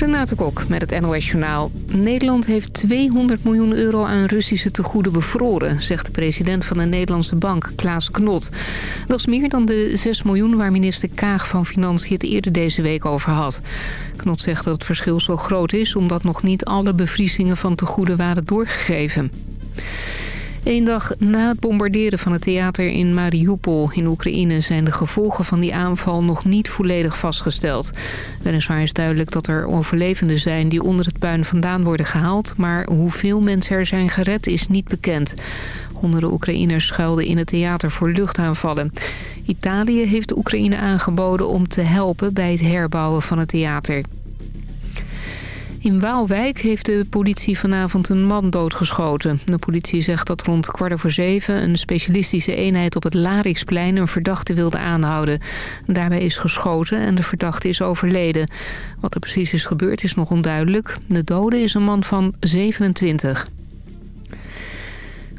Renate Kok met het NOS Journaal. Nederland heeft 200 miljoen euro aan Russische tegoeden bevroren... zegt de president van de Nederlandse bank, Klaas Knot. Dat is meer dan de 6 miljoen waar minister Kaag van Financiën het eerder deze week over had. Knot zegt dat het verschil zo groot is... omdat nog niet alle bevriezingen van tegoeden waren doorgegeven. Eén dag na het bombarderen van het theater in Mariupol in Oekraïne... zijn de gevolgen van die aanval nog niet volledig vastgesteld. Weliswaar is duidelijk dat er overlevenden zijn die onder het puin vandaan worden gehaald... maar hoeveel mensen er zijn gered is niet bekend. Honderden Oekraïners schuilden in het theater voor luchtaanvallen. Italië heeft Oekraïne aangeboden om te helpen bij het herbouwen van het theater. In Waalwijk heeft de politie vanavond een man doodgeschoten. De politie zegt dat rond kwart over zeven een specialistische eenheid op het Lariksplein een verdachte wilde aanhouden. Daarbij is geschoten en de verdachte is overleden. Wat er precies is gebeurd is nog onduidelijk. De dode is een man van 27.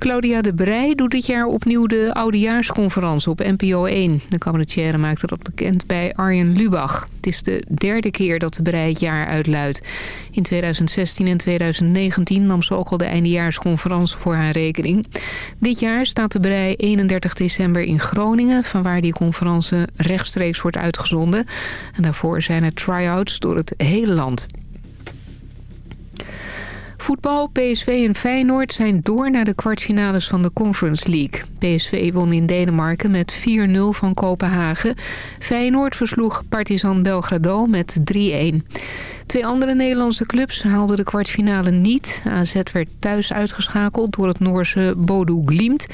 Claudia de Brij doet dit jaar opnieuw de oudejaarsconferentie op NPO 1. De cabaretière maakte dat bekend bij Arjen Lubach. Het is de derde keer dat de Brij het jaar uitluidt. In 2016 en 2019 nam ze ook al de eindejaarsconferentie voor haar rekening. Dit jaar staat de Brij 31 december in Groningen... vanwaar die conferentie rechtstreeks wordt uitgezonden. En daarvoor zijn er try-outs door het hele land. Voetbal, PSV en Feyenoord zijn door naar de kwartfinales van de Conference League. PSV won in Denemarken met 4-0 van Kopenhagen. Feyenoord versloeg Partizan Belgrado met 3-1. Twee andere Nederlandse clubs haalden de kwartfinale niet. AZ werd thuis uitgeschakeld door het Noorse Bodo Glimt.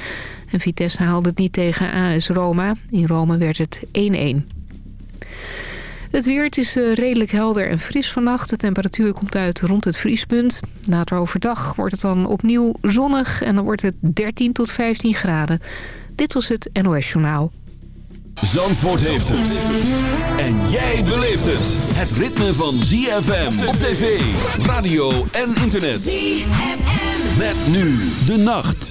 En Vitesse haalde het niet tegen AS Roma. In Rome werd het 1-1. Het weer het is eh, redelijk helder en fris vannacht. De temperatuur komt uit rond het vriespunt. Later overdag wordt het dan opnieuw zonnig en dan wordt het 13 tot 15 graden. Dit was het NOS Journaal. Zandvoort heeft het. En jij beleeft het. Het ritme van ZFM op tv, radio en internet. ZFM. Met nu de nacht.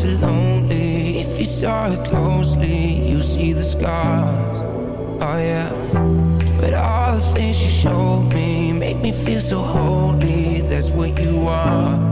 too lonely. If you saw it closely, you see the scars. Oh yeah. But all the things you showed me Make me feel so holy. That's what you are.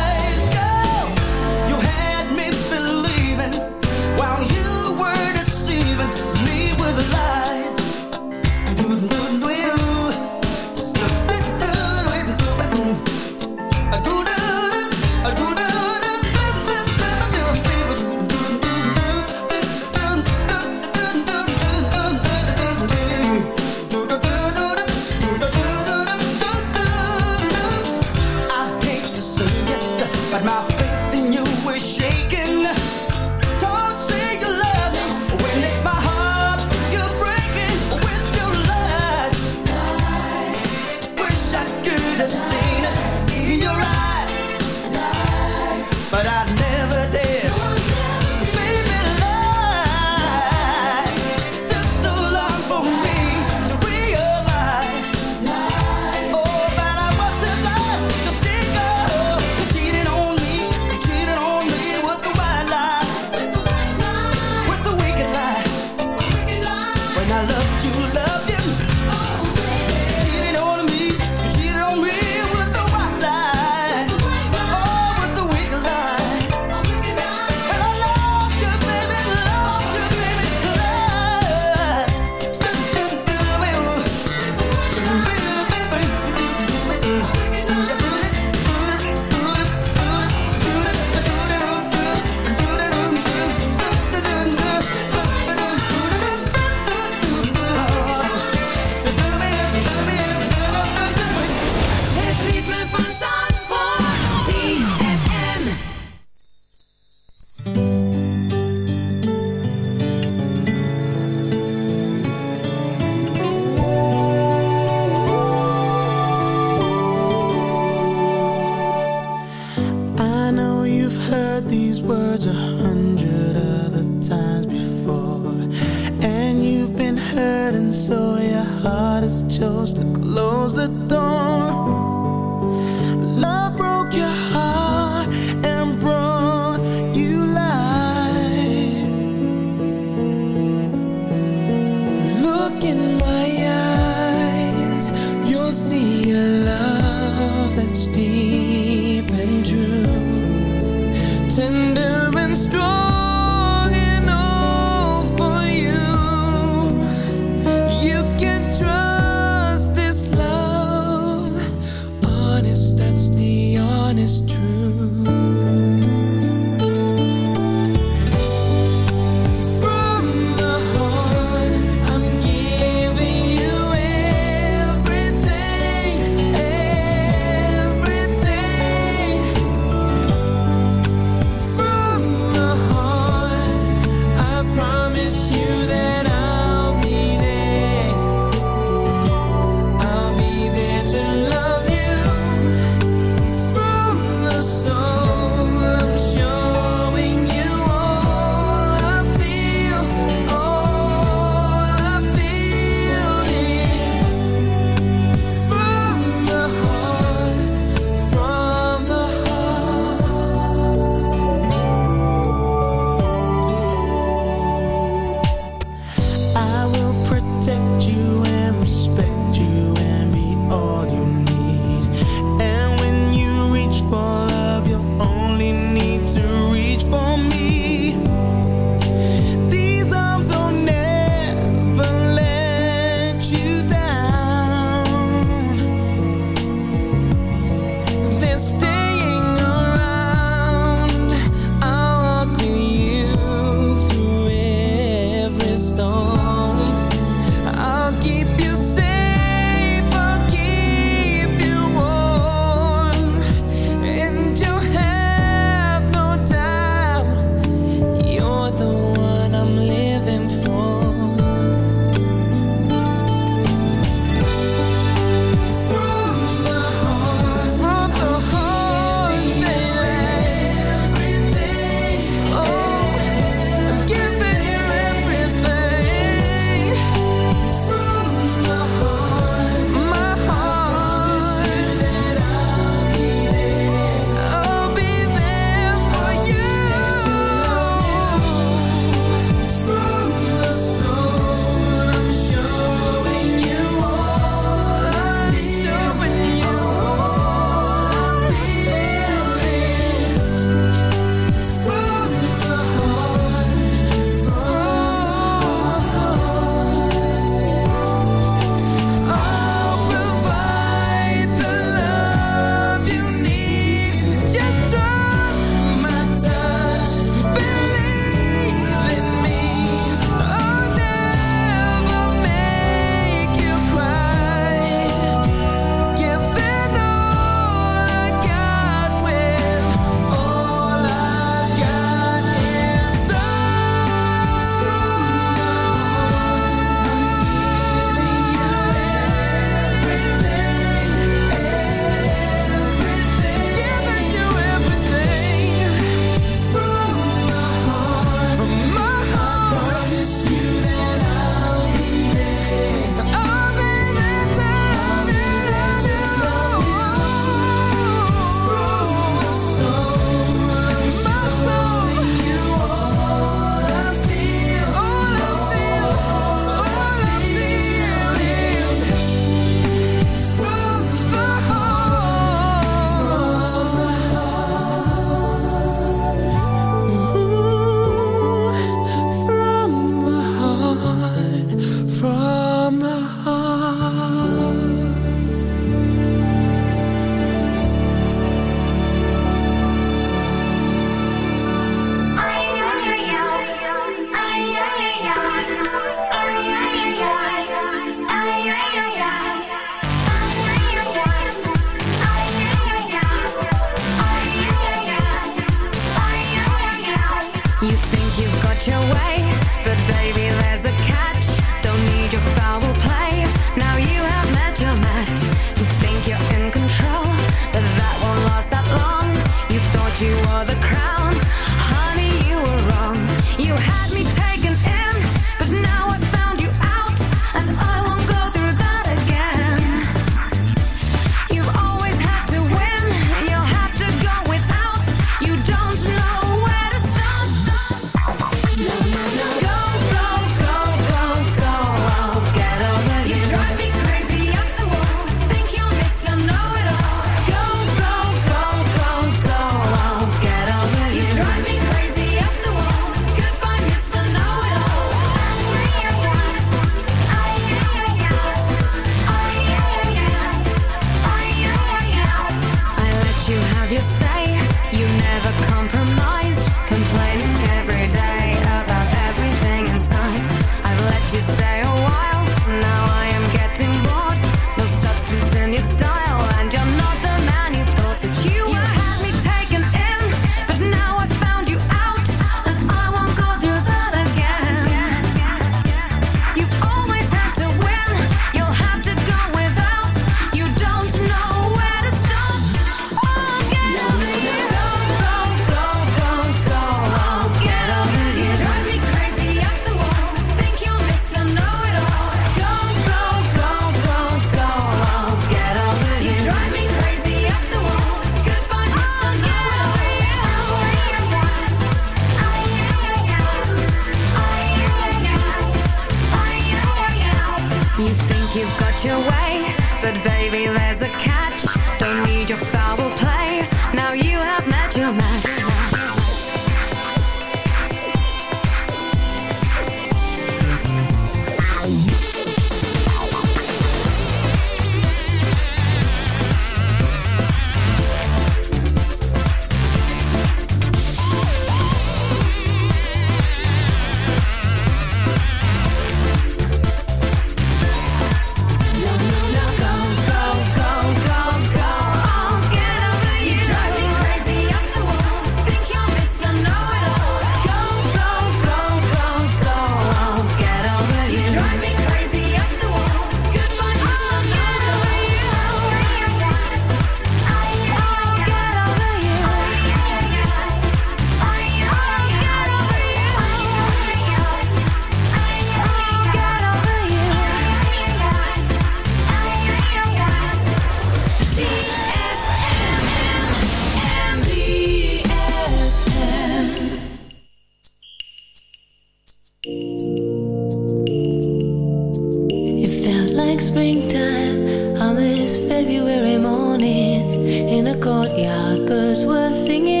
birds were singing.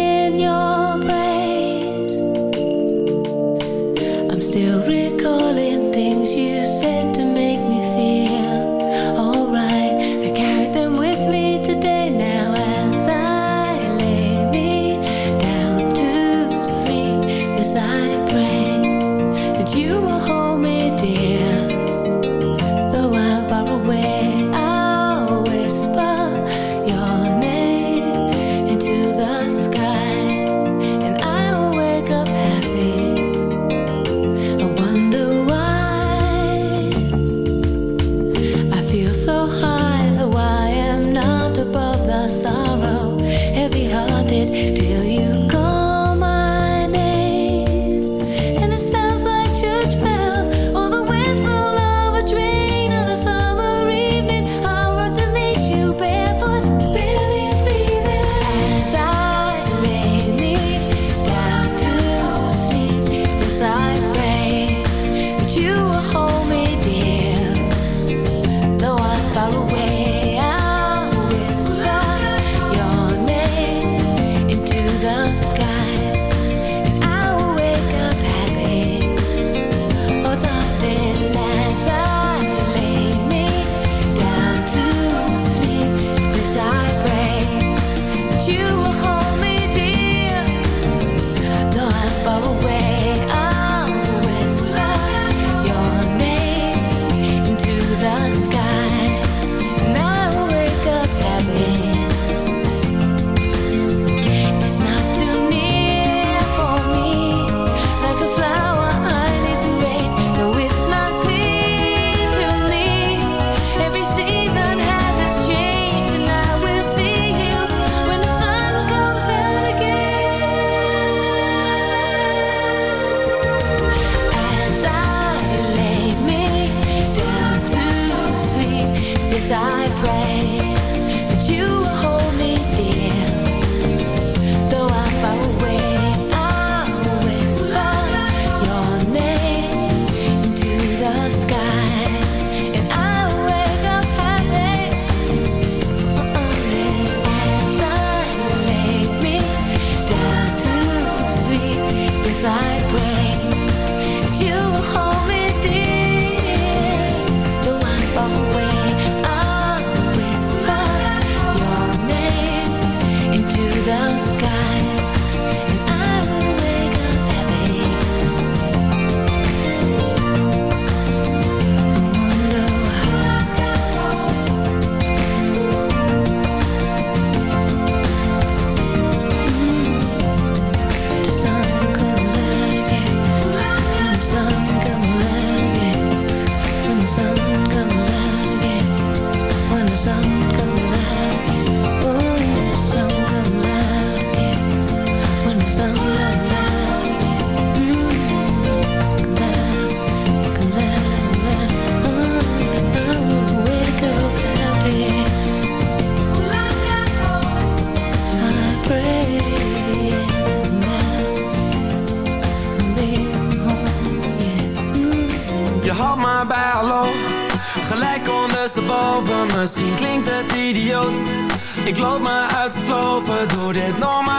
но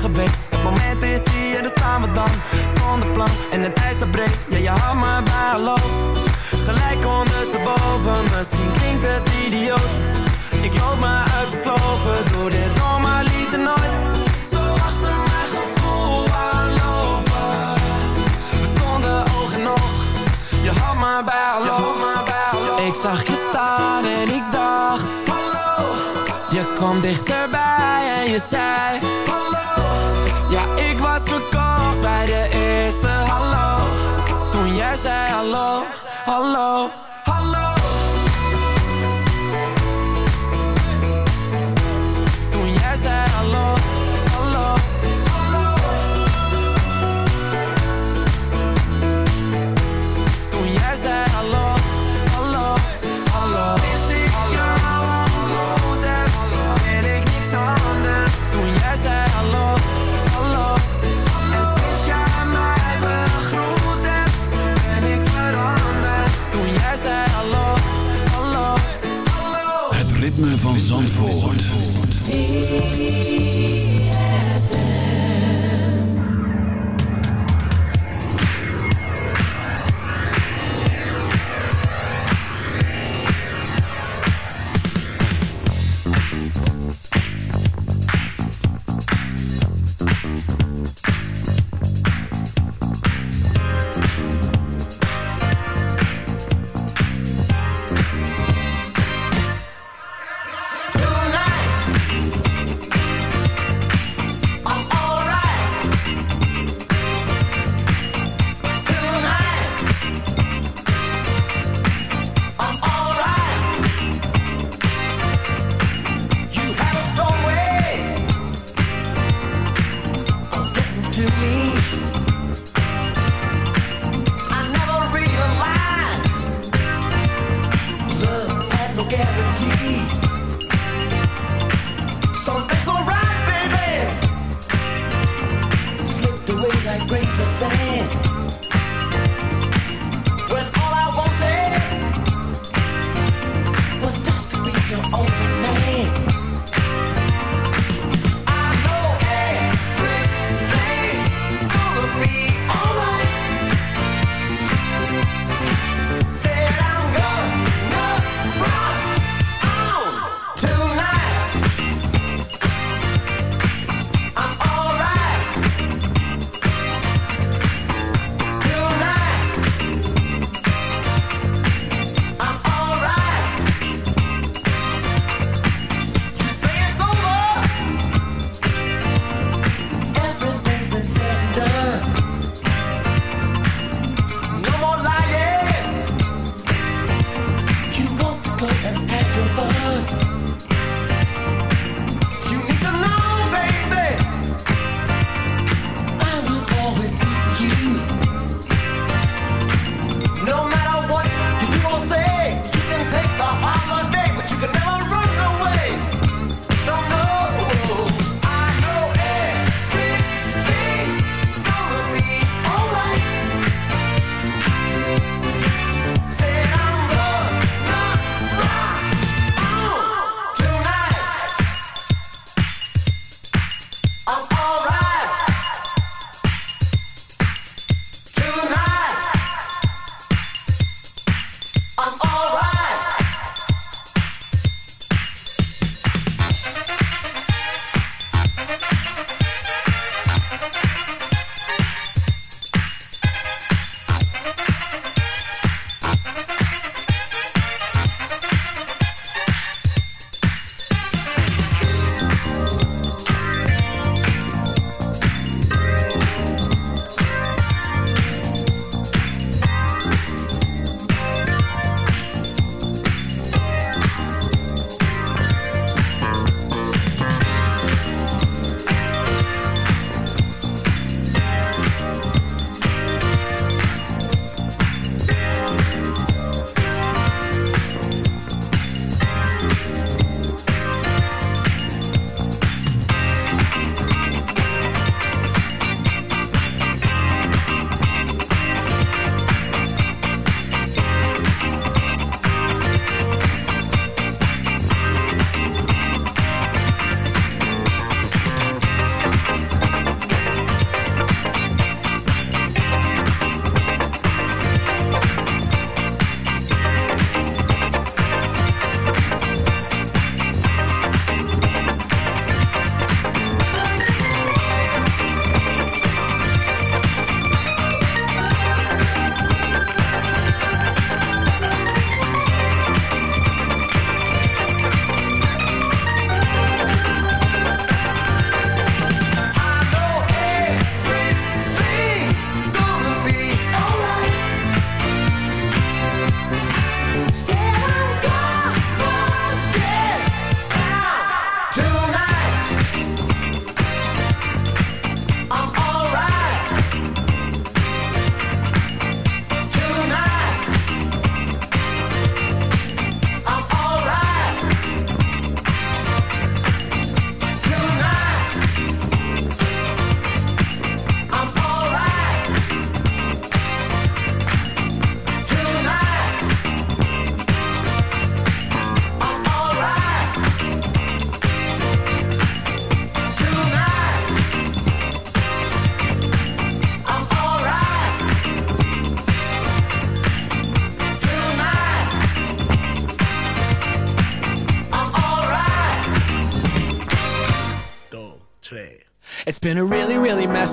geweest Het moment is hier, daar staan we dan. Zonder plan en het ijs dat breekt Ja je had me bij hallo Gelijk ondersteboven, misschien klinkt het idioot. Ik loop me uit te sloven, doe dit normaal lieten nooit. Zo achter mijn gevoel aanlopen. We stonden oog in oog Je had me bij hallo Ik zag je staan en ik dacht Hallo. Je kwam dichterbij en je zei Jij zei hallo, hallo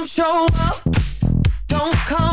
don't show up, don't come.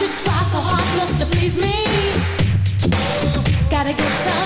you try so hard just to please me? Gotta get some.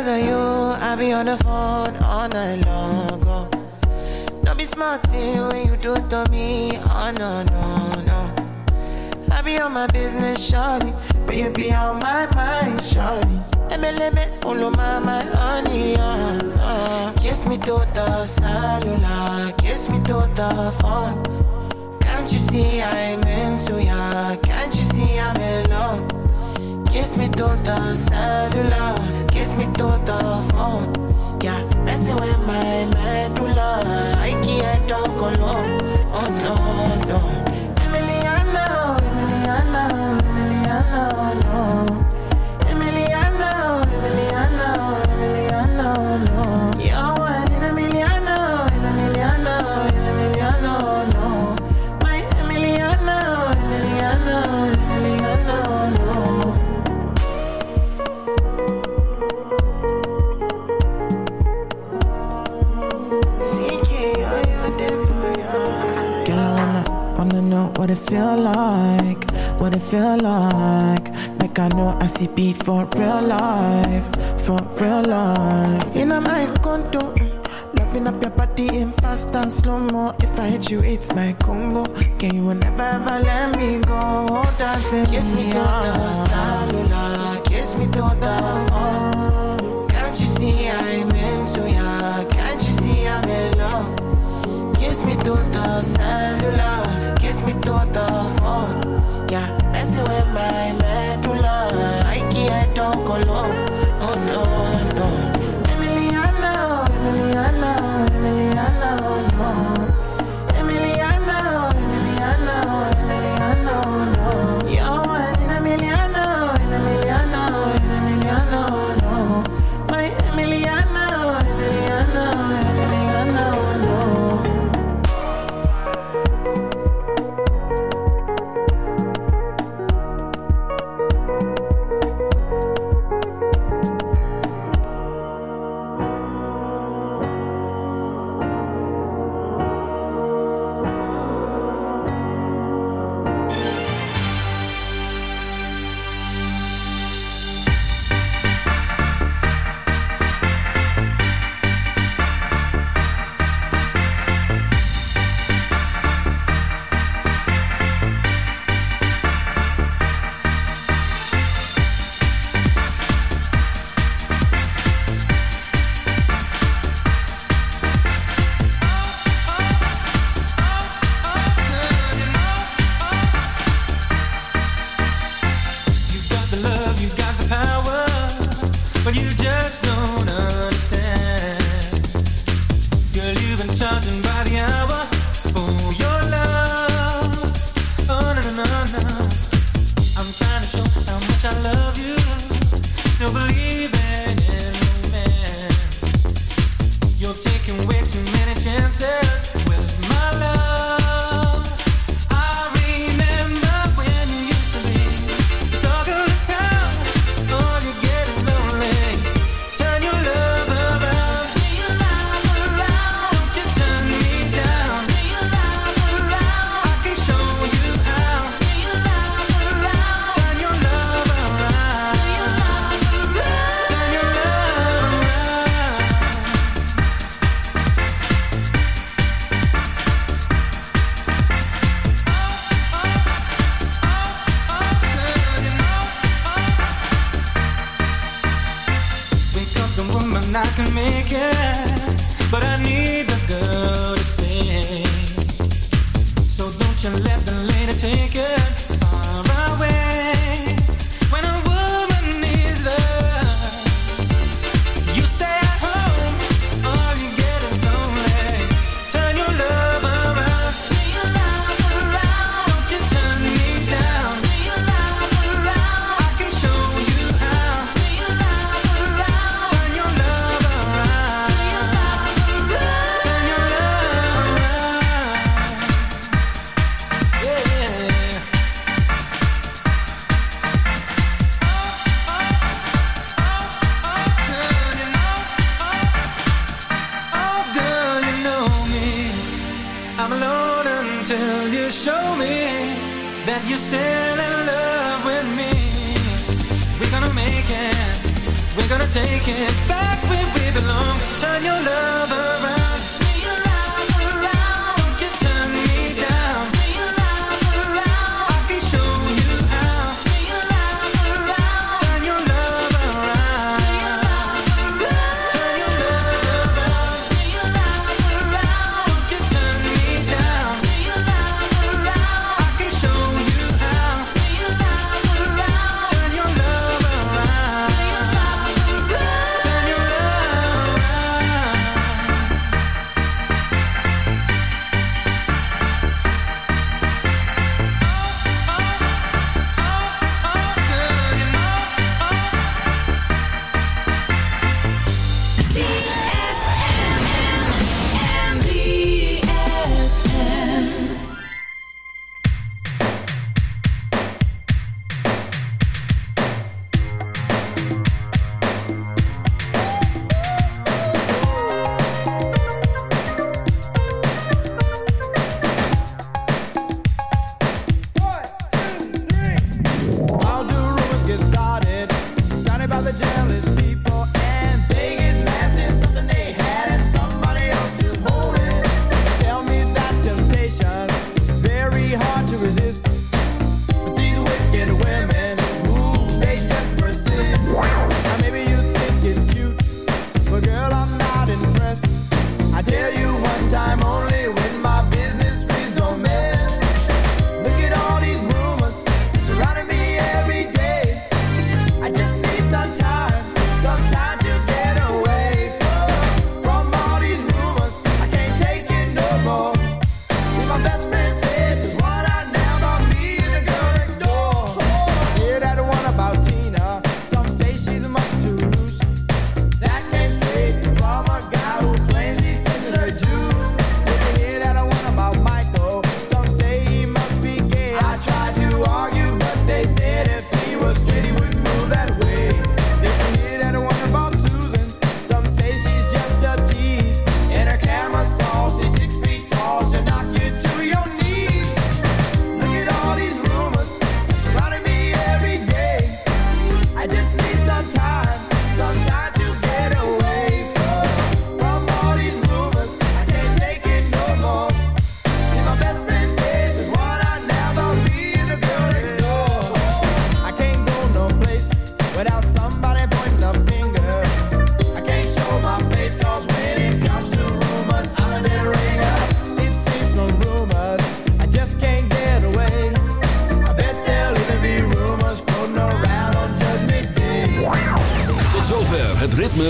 Because of you, I be on the phone all night long. Oh. Don't be smart when you do to me. Oh no, no, no. I be on my business, shawty. But you be on my mind, shawty. MLM, all my, my honey, uh, uh. Kiss me to the cellular, kiss me to the phone. Can't you see I'm into ya? Can't you see I'm in love? Kiss me to the cellular Text me to the phone. Yeah, messing with my medulla. I can't talk alone. Oh no, no. For real life, for real life. In a my condo, mm, loving up your body in fast and slow mo. If I hit you, it's my combo. Can you never ever let me go? Dancing, kiss me, me